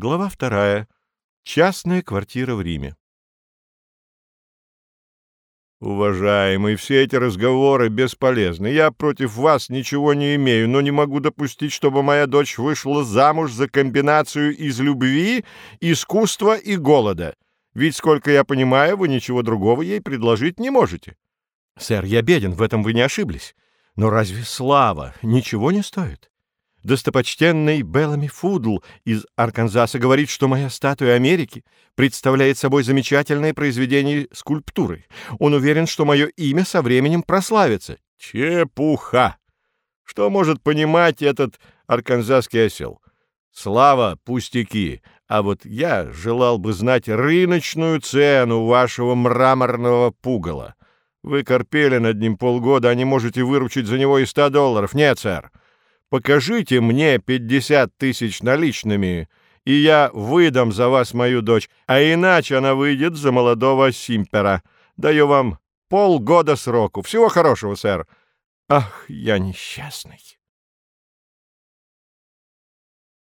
Глава вторая. Частная квартира в Риме. Уважаемый, все эти разговоры бесполезны. Я против вас ничего не имею, но не могу допустить, чтобы моя дочь вышла замуж за комбинацию из любви, искусства и голода. Ведь, сколько я понимаю, вы ничего другого ей предложить не можете. Сэр, я беден, в этом вы не ошиблись. Но разве слава ничего не стоит? Достопочтенный Беллами Фудл из Арканзаса говорит, что моя статуя Америки представляет собой замечательное произведение скульптуры. Он уверен, что мое имя со временем прославится. Чепуха! Что может понимать этот арканзасский осел? Слава — пустяки, а вот я желал бы знать рыночную цену вашего мраморного пугала. Вы корпели над ним полгода, а не можете выручить за него и ста долларов. Нет, сэр покажите мне пятьдесят тысяч наличными, и я выдам за вас мою дочь, а иначе она выйдет за молодого Симпера. Даю вам полгода сроку. Всего хорошего, сэр. Ах, я несчастный.